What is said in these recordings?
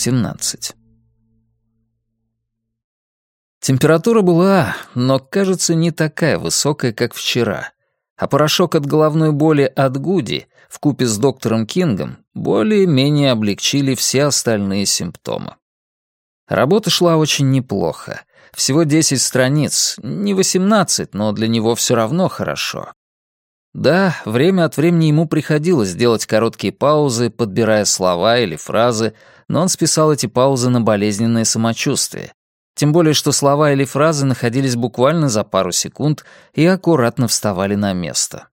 17. Температура была, но, кажется, не такая высокая, как вчера, а порошок от головной боли от Гуди вкупе с доктором Кингом более-менее облегчили все остальные симптомы. Работа шла очень неплохо. Всего 10 страниц, не 18, но для него все равно хорошо. Да, время от времени ему приходилось делать короткие паузы, подбирая слова или фразы, но он списал эти паузы на болезненное самочувствие. Тем более, что слова или фразы находились буквально за пару секунд и аккуратно вставали на место.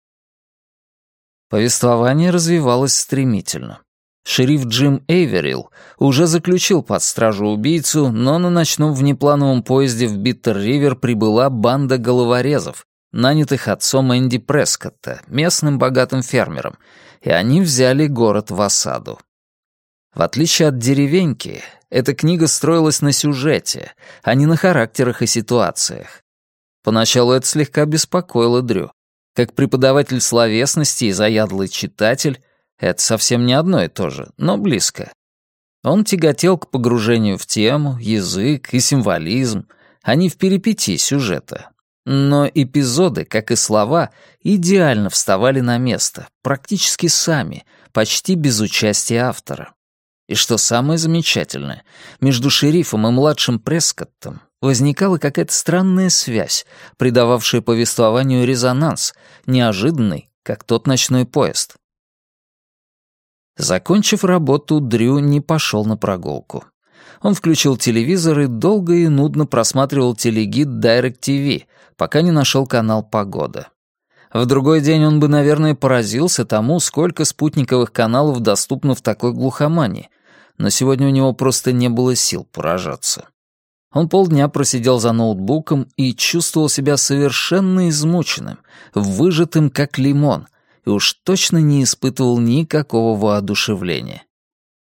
Повествование развивалось стремительно. Шериф Джим Эйверилл уже заключил под стражу убийцу, но на ночном внеплановом поезде в Биттер-Ривер прибыла банда головорезов, нанятых отцом Энди Прескотта, местным богатым фермером, и они взяли город в осаду. В отличие от «Деревеньки», эта книга строилась на сюжете, а не на характерах и ситуациях. Поначалу это слегка беспокоило Дрю. Как преподаватель словесности и заядлый читатель, это совсем не одно и то же, но близко. Он тяготел к погружению в тему, язык и символизм, а не в перипетии сюжета. Но эпизоды, как и слова, идеально вставали на место, практически сами, почти без участия автора. И что самое замечательное, между шерифом и младшим Прескоттом возникала какая-то странная связь, придававшая повествованию резонанс, неожиданный, как тот ночной поезд. Закончив работу, Дрю не пошел на прогулку. Он включил телевизор и долго и нудно просматривал телегид Direct TV, пока не нашел канал «Погода». В другой день он бы, наверное, поразился тому, сколько спутниковых каналов доступно в такой глухомане, но сегодня у него просто не было сил поражаться. Он полдня просидел за ноутбуком и чувствовал себя совершенно измученным, выжатым как лимон, и уж точно не испытывал никакого воодушевления.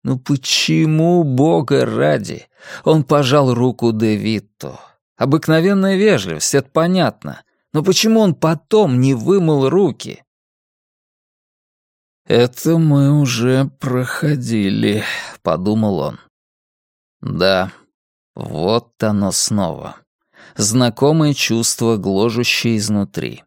Ну почему, бога ради? Он пожал руку Девитто. Обыкновенная вежливость, это понятно. Но почему он потом не вымыл руки? «Это мы уже проходили», — подумал он. «Да, вот оно снова. Знакомое чувство, гложущее изнутри.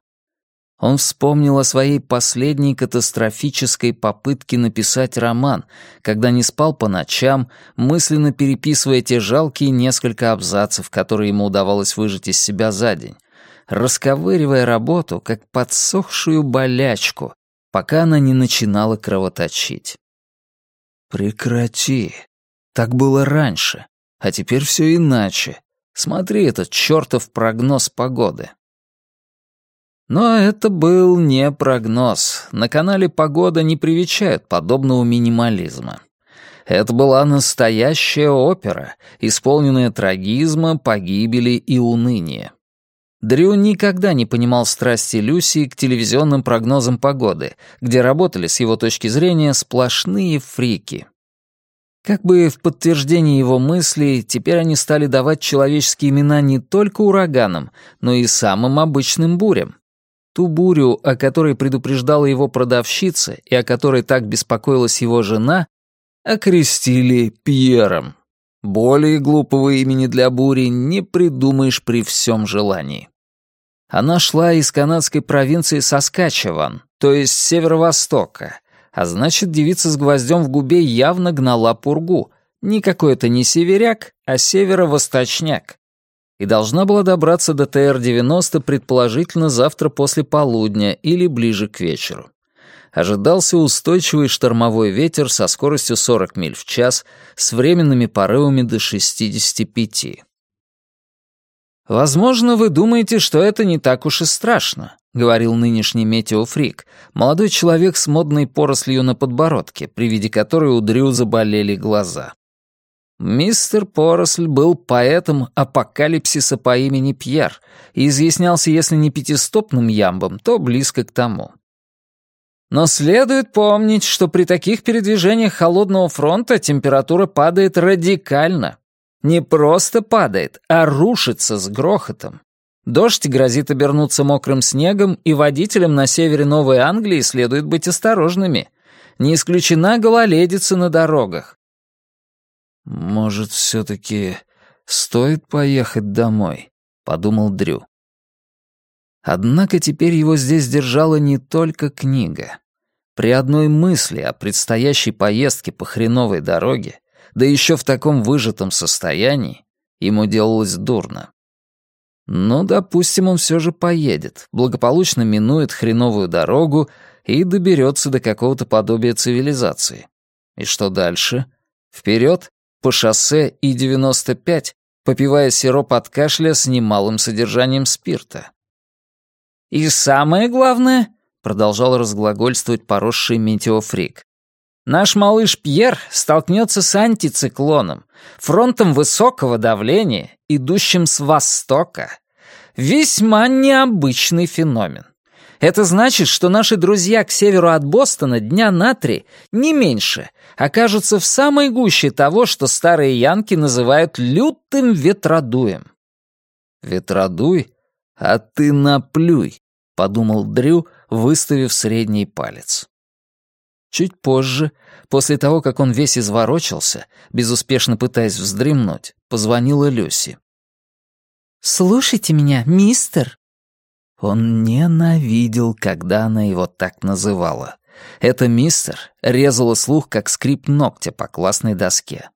Он вспомнил о своей последней катастрофической попытке написать роман, когда не спал по ночам, мысленно переписывая те жалкие несколько абзацев, которые ему удавалось выжать из себя за день, расковыривая работу, как подсохшую болячку, пока она не начинала кровоточить. «Прекрати. Так было раньше, а теперь все иначе. Смотри этот чертов прогноз погоды». Но это был не прогноз. На канале «Погода» не привечают подобного минимализма. Это была настоящая опера, исполненная трагизма, погибели и уныния. Дрю никогда не понимал страсти Люси к телевизионным прогнозам погоды, где работали, с его точки зрения, сплошные фрики. Как бы в подтверждение его мыслей, теперь они стали давать человеческие имена не только ураганам, но и самым обычным бурям. Ту бурю, о которой предупреждала его продавщица и о которой так беспокоилась его жена, окрестили Пьером. Более глупого имени для бури не придумаешь при всем желании. Она шла из канадской провинции Саскачеван, то есть северо-востока, а значит, девица с гвоздем в губе явно гнала пургу. Никакой это не северяк, а северо-восточняк и должна была добраться до ТР-90 предположительно завтра после полудня или ближе к вечеру. Ожидался устойчивый штормовой ветер со скоростью 40 миль в час с временными порывами до 65. «Возможно, вы думаете, что это не так уж и страшно», — говорил нынешний метеофрик, молодой человек с модной порослью на подбородке, при виде которой у Дрю заболели глаза. Мистер Поросль был поэтом апокалипсиса по имени Пьер и изъяснялся, если не пятистопным ямбом, то близко к тому. Но следует помнить, что при таких передвижениях холодного фронта температура падает радикально. Не просто падает, а рушится с грохотом. Дождь грозит обернуться мокрым снегом, и водителям на севере Новой Англии следует быть осторожными. Не исключена гололедица на дорогах. «Может, все-таки стоит поехать домой?» — подумал Дрю. Однако теперь его здесь держала не только книга. При одной мысли о предстоящей поездке по хреновой дороге, да еще в таком выжатом состоянии, ему делалось дурно. Ну, допустим, он все же поедет, благополучно минует хреновую дорогу и доберется до какого-то подобия цивилизации. И что дальше? Вперед, по шоссе И-95, попивая сироп от кашля с немалым содержанием спирта. «И самое главное», — продолжал разглагольствовать поросший метеофрик, «наш малыш Пьер столкнется с антициклоном, фронтом высокого давления, идущим с востока. Весьма необычный феномен. Это значит, что наши друзья к северу от Бостона дня на три, не меньше, окажутся в самой гуще того, что старые янки называют лютым ветродуем. «Ветродуй? А ты наплюй», — подумал Дрю, выставив средний палец. Чуть позже, после того, как он весь изворочился, безуспешно пытаясь вздремнуть, позвонила Люси. «Слушайте меня, мистер», он ненавидел, когда она его так называла. Это мистер резала слух, как скрип ногтя по классной доске.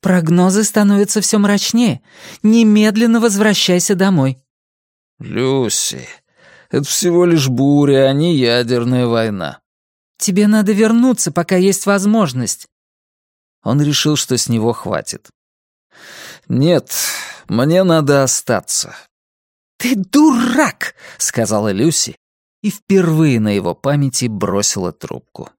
«Прогнозы становятся все мрачнее. Немедленно возвращайся домой». «Люси, это всего лишь буря, а не ядерная война». «Тебе надо вернуться, пока есть возможность». Он решил, что с него хватит. «Нет, мне надо остаться. «Ты дурак!» — сказала Люси и впервые на его памяти бросила трубку.